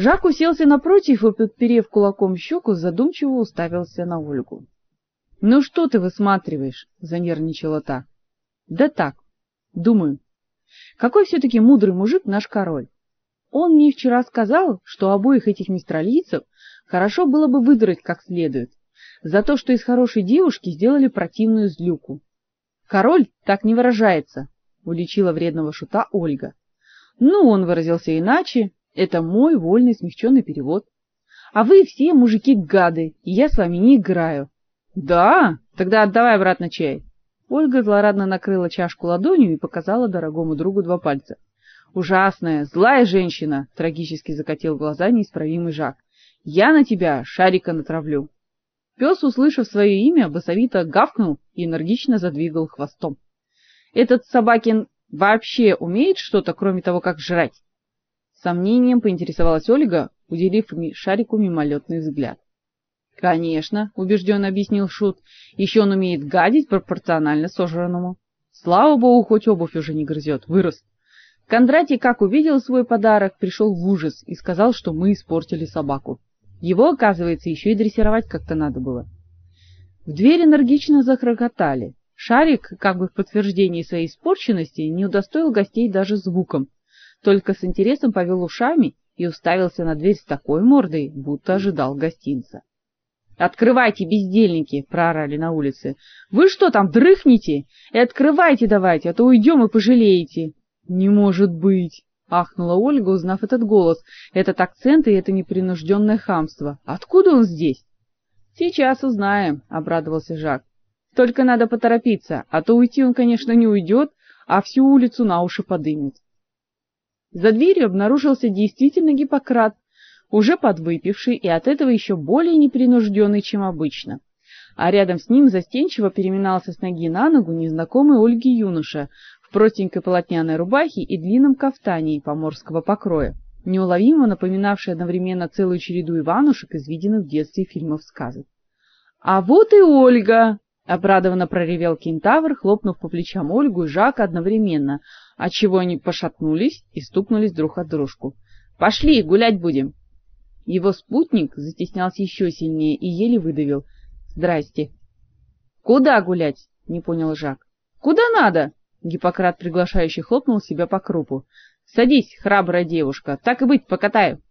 Жак уселся напротив и, подперев кулаком щеку, задумчиво уставился на Ольгу. "Ну что ты высматриваешь?" занервничала та. "Да так, думаю. Какой все таки мудрый мужик наш король. Он мне вчера сказал, что обоих этих мистралийцев хорошо было бы выдрать как следует, за то, что из хорошей девушки сделали противную злюку. Король так не выражается, уличила вредного шута Ольга. Ну, он выразился иначе, это мой вольный смягченный перевод. А вы все мужики гады, и я с вами не играю. Да? Тогда отдавай обратно чай. Ольга злорадно накрыла чашку ладонью и показала дорогому другу два пальца. Ужасная, злая женщина, трагически закатил глаза неисправимый Жак. Я на тебя шарика натравлю. Пес, услышав свое имя, басовито гавкнул и энергично задвигал хвостом. Этот собакин вообще умеет что-то, кроме того, как жрать? Сомнением поинтересовалась Ольга, уделив шарику мимолетный взгляд. Конечно, убежденно объяснил шут. Еще он умеет гадить пропорционально сожранному. Слава богу, хоть обувь уже не грызет, вырос. Кондратий, как увидел свой подарок, пришел в ужас и сказал, что мы испортили собаку. Его, оказывается, еще и дрессировать как-то надо было. В дверь энергично захрохотали. Шарик, как бы в подтверждении своей испорченности, не удостоил гостей даже звуком, только с интересом повел ушами и уставился на дверь с такой мордой, будто ожидал гостинца. Открывайте, бездельники, проорали на улице. Вы что там дрыхнете? И открывайте давайте, а то уйдем и пожалеете. Не может быть, ахнула Ольга, узнав этот голос, этот акцент и это непринужденное хамство. Откуда он здесь? Сейчас узнаем, обрадовался Жак. Только надо поторопиться, а то уйти он, конечно, не уйдет, а всю улицу на уши подымет. За дверью обнаружился действительно Гиппократ, уже подвыпивший и от этого еще более непринужденный, чем обычно. А рядом с ним застенчиво переминался с ноги на ногу незнакомый Ольге юноша в простенькой полотняной рубахе и длинном кафтане поморского покроя, неуловимо напоминавший одновременно целую череду Иванушек из виденных в детстве фильмов сказок. А вот и Ольга, обрадованно проревел кентавр, хлопнув по плечам Ольгу и Жака одновременно, отчего они пошатнулись и стукнулись друг от дружку. Пошли, гулять будем. Его спутник застеснялся еще сильнее и еле выдавил: "Здрасте". "Куда гулять?" не понял Жак. "Куда надо?" Гиппократ приглашающе хлопнул себя по крупу. Садись, храбрая девушка, так и быть, покатаю.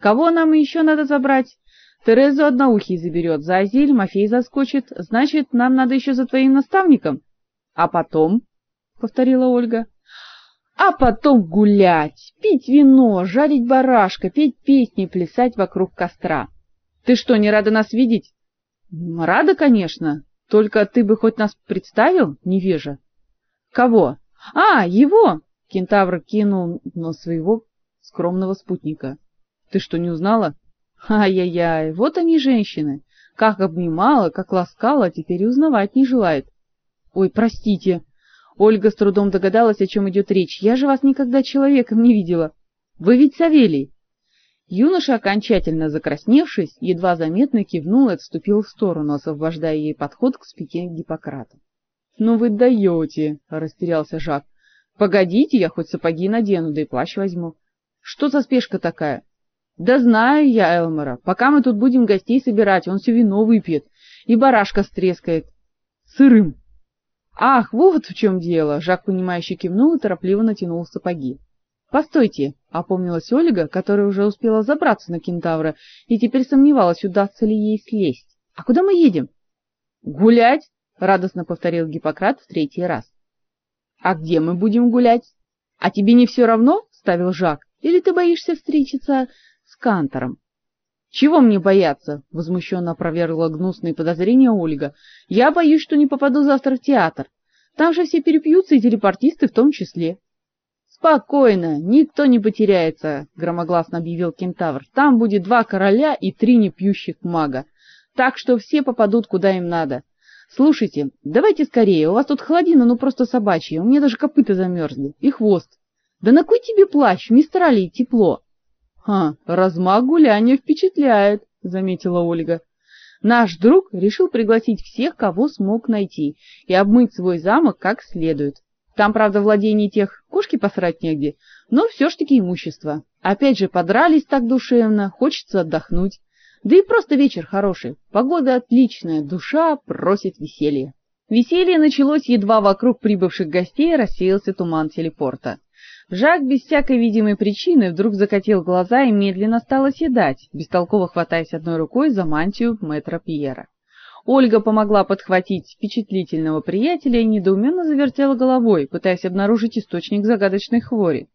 Кого нам еще надо забрать? Терезу одноухий заберет, за Азиль Мафей заскочит, значит, нам надо еще за твоим наставником. А потом, повторила Ольга. А потом гулять, пить вино, жарить барашка, петь песни, плясать вокруг костра. Ты что, не рада нас видеть? Рада, конечно. Только ты бы хоть нас представил, невежа. Кого? А, его! Кентавр кинул на своего скромного спутника. Ты что, не узнала? Ай-яй-яй, вот они женщины. Как обнимала, как ласкала, теперь узнавать не желает. Ой, простите. Ольга с трудом догадалась, о чем идет речь. Я же вас никогда человеком не видела. Вы ведь Савелий. Юноша, окончательно закрасневшись, едва заметно кивнул и отступил в сторону, освобождая ей подход к спине Гиппократа. "Ну вы даете!» — растерялся Жак. "Погодите, я хоть сапоги надену, да и плащ возьму. Что за спешка такая? Да знаю я Элмора. Пока мы тут будем гостей собирать, он все вино выпьет и барашка стрескает сырым. Ах, вот в чем дело. Жак понимающе кивнул и торопливо натянул сапоги. Постойте, опомнилась Ольга, которая уже успела забраться на кентавра и теперь сомневалась, удастся ли ей слезть. А куда мы едем? Гулять, радостно повторил Гиппократ в третий раз. А где мы будем гулять? А тебе не все равно? ставил Жак. Или ты боишься встретиться Кантором? Чего мне бояться? возмущенно опровергла гнусные подозрения Ольга. Я боюсь, что не попаду завтра в театр. Там же все перепьются и телепортисты в том числе. Спокойно, никто не потеряется, громогласно объявил кентавр. Там будет два короля и три непьющих мага. Так что все попадут куда им надо. Слушайте, давайте скорее, у вас тут холодина, ну просто собачья. У меня даже копыта замерзли и хвост. Да на кой тебе плащ, мистер Али, тепло. Ха, размах гуляния впечатляет, заметила Ольга. Наш друг решил пригласить всех, кого смог найти, и обмыть свой замок как следует. Там, правда, владений тех кошки посрать негде, но все ж таки имущество. Опять же, подрались так душевно, хочется отдохнуть. Да и просто вечер хороший, погода отличная, душа просит веселья. Веселье началось едва вокруг прибывших гостей рассеялся туман телепорта. Жак без всякой видимой причины вдруг закатил глаза и медленно стал оседать, бестолково хватаясь одной рукой за мантию мэтра Пьера. Ольга помогла подхватить впечатлительного приятеля и недоуменно завертела головой, пытаясь обнаружить источник загадочной хвори.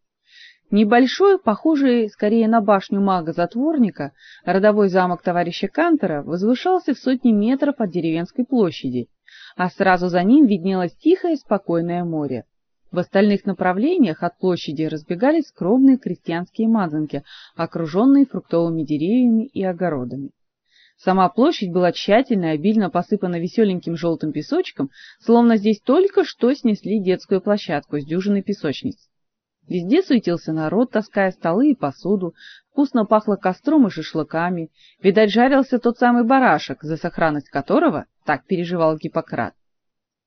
Небольшой, похожий скорее на башню мага-затворника, родовой замок товарища Кантера возвышался в сотни метров от деревенской площади, а сразу за ним виднелось тихое спокойное море. В остальных направлениях от площади разбегались скромные крестьянские мазанки, окруженные фруктовыми деревьями и огородами. Сама площадь была тщательно и обильно посыпана веселеньким желтым песочком, словно здесь только что снесли детскую площадку с дюжиной песочниц. Везде суетился народ, таская столы и посуду, вкусно пахло костром и шашлыками. Видать, жарился тот самый барашек, за сохранность которого так переживал Гиппократ.